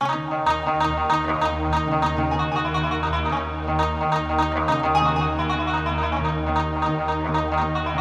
Thank you.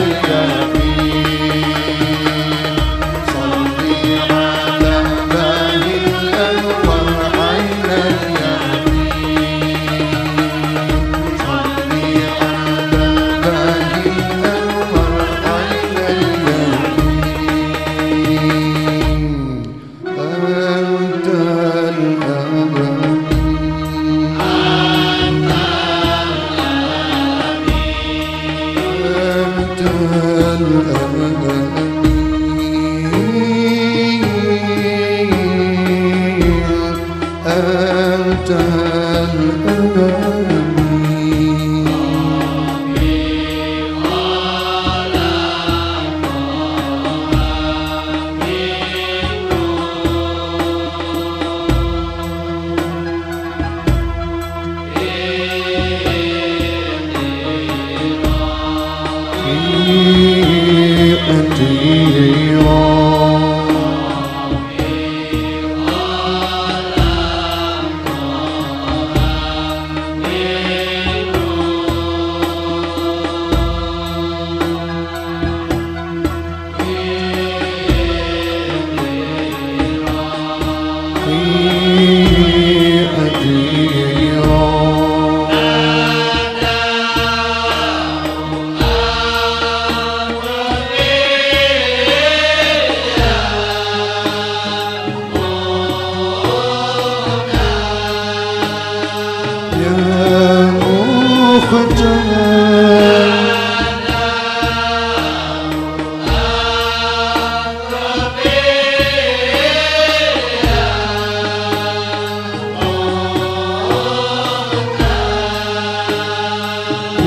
Hallelujah.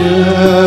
يا